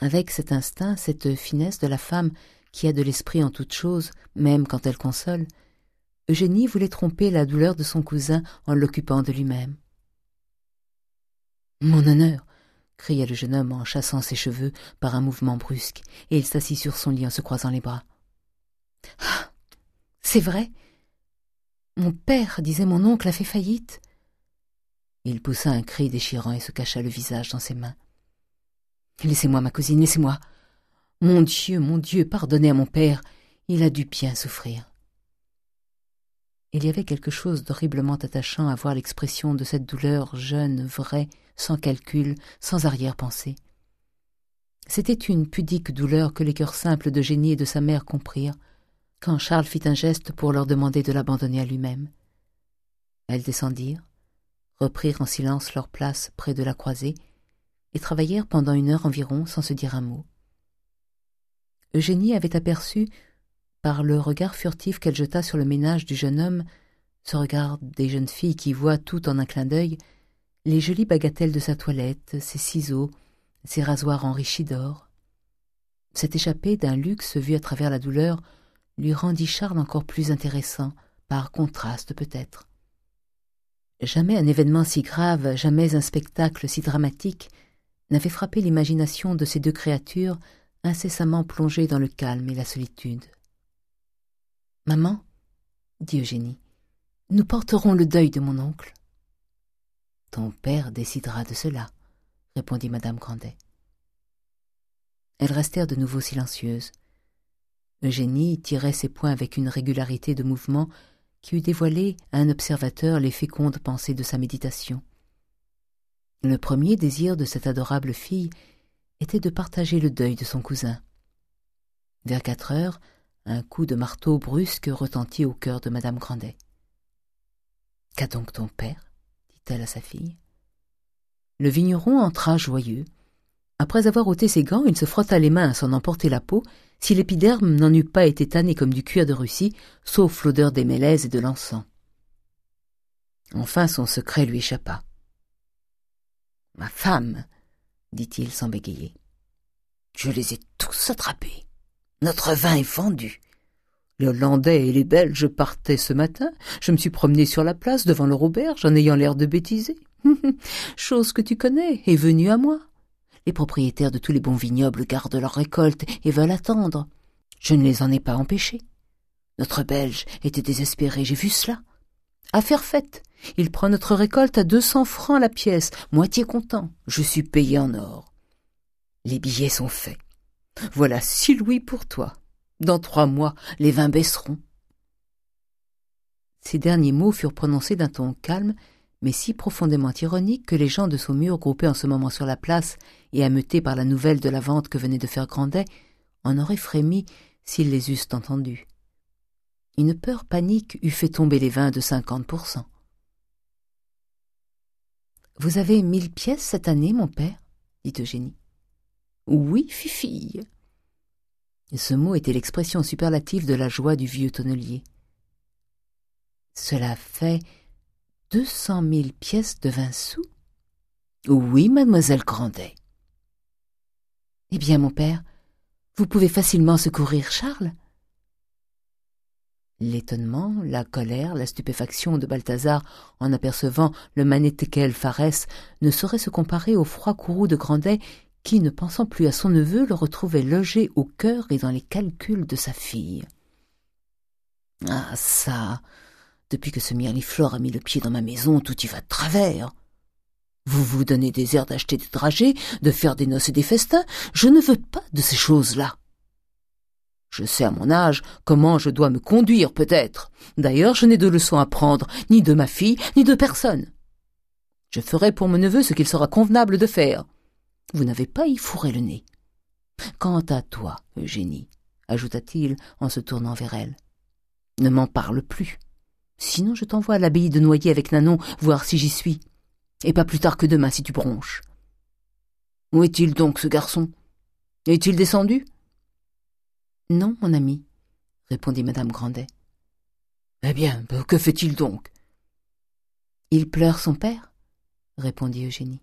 Avec cet instinct, cette finesse de la femme qui a de l'esprit en toute chose, même quand elle console, Eugénie voulait tromper la douleur de son cousin en l'occupant de lui-même. Mon honneur cria le jeune homme en chassant ses cheveux par un mouvement brusque, et il s'assit sur son lit en se croisant les bras. Ah C'est vrai Mon père, disait mon oncle, a fait faillite. Il poussa un cri déchirant et se cacha le visage dans ses mains. Laissez-moi, ma cousine, laissez-moi. Mon Dieu, mon Dieu, pardonnez à mon père, il a dû bien souffrir. Il y avait quelque chose d'horriblement attachant à voir l'expression de cette douleur jeune, vraie, sans calcul, sans arrière-pensée. C'était une pudique douleur que les cœurs simples de Génie et de sa mère comprirent, quand Charles fit un geste pour leur demander de l'abandonner à lui-même. Elles descendirent, reprirent en silence leur place près de la croisée, travaillèrent pendant une heure environ sans se dire un mot. Eugénie avait aperçu, par le regard furtif qu'elle jeta sur le ménage du jeune homme, ce regard des jeunes filles qui voient tout en un clin d'œil, les jolies bagatelles de sa toilette, ses ciseaux, ses rasoirs enrichis d'or. Cette échappée d'un luxe vu à travers la douleur lui rendit Charles encore plus intéressant, par contraste peut-être. Jamais un événement si grave, jamais un spectacle si dramatique n'avait frappé l'imagination de ces deux créatures incessamment plongées dans le calme et la solitude. « Maman, dit Eugénie, nous porterons le deuil de mon oncle. »« Ton père décidera de cela, répondit madame Grandet. Elles restèrent de nouveau silencieuses. Eugénie tirait ses poings avec une régularité de mouvement qui eût dévoilé à un observateur les fécondes pensées de sa méditation. Le premier désir de cette adorable fille était de partager le deuil de son cousin. Vers quatre heures, un coup de marteau brusque retentit au cœur de madame Grandet. « Qu'a donc ton père ?» dit-elle à sa fille. Le vigneron entra joyeux. Après avoir ôté ses gants, il se frotta les mains à s'en emporter la peau, si l'épiderme n'en eût pas été tanné comme du cuir de Russie, sauf l'odeur des mélèzes et de l'encens. Enfin son secret lui échappa. Ma femme, dit-il sans bégayer. Je les ai tous attrapés. Notre vin est vendu. Les Hollandais et les Belges partaient ce matin. Je me suis promené sur la place devant leur auberge en ayant l'air de bêtiser. Chose que tu connais est venue à moi. Les propriétaires de tous les bons vignobles gardent leur récolte et veulent attendre. Je ne les en ai pas empêchés. Notre Belge était désespéré, j'ai vu cela. Affaire faite. Il prend notre récolte à deux cents francs la pièce, moitié content. Je suis payé en or. Les billets sont faits. Voilà six louis pour toi. Dans trois mois, les vins baisseront. Ces derniers mots furent prononcés d'un ton calme, mais si profondément ironique que les gens de Saumur, groupés en ce moment sur la place et ameutés par la nouvelle de la vente que venait de faire Grandet, en auraient frémi s'ils les eussent entendus. Une peur panique eût fait tomber les vins de cinquante pour cent. Vous avez mille pièces cette année, mon père? dit Eugénie. Oui, fifille. Ce mot était l'expression superlative de la joie du vieux tonnelier. Cela fait deux cent mille pièces de vingt sous Oui, mademoiselle Grandet. Eh bien, mon père, vous pouvez facilement secourir Charles L'étonnement, la colère, la stupéfaction de Balthazar en apercevant le manétékel Farès ne sauraient se comparer au froid courroux de Grandet qui, ne pensant plus à son neveu, le retrouvait logé au cœur et dans les calculs de sa fille. Ah ça Depuis que ce Mirliflor a mis le pied dans ma maison, tout y va de travers. Vous vous donnez des airs d'acheter des dragées, de faire des noces et des festins. Je ne veux pas de ces choses-là. Je sais à mon âge comment je dois me conduire, peut-être. D'ailleurs, je n'ai de leçons à prendre, ni de ma fille, ni de personne. Je ferai pour mon neveu ce qu'il sera convenable de faire. Vous n'avez pas y fourré le nez. Quant à toi, Eugénie, ajouta-t-il en se tournant vers elle, ne m'en parle plus. Sinon je t'envoie à l'abbaye de Noyer avec Nanon, voir si j'y suis. Et pas plus tard que demain si tu bronches. Où est-il donc, ce garçon? Est-il descendu? Non, mon ami, répondit madame Grandet. Eh bien, que fait-il donc? Il pleure son père, répondit Eugénie.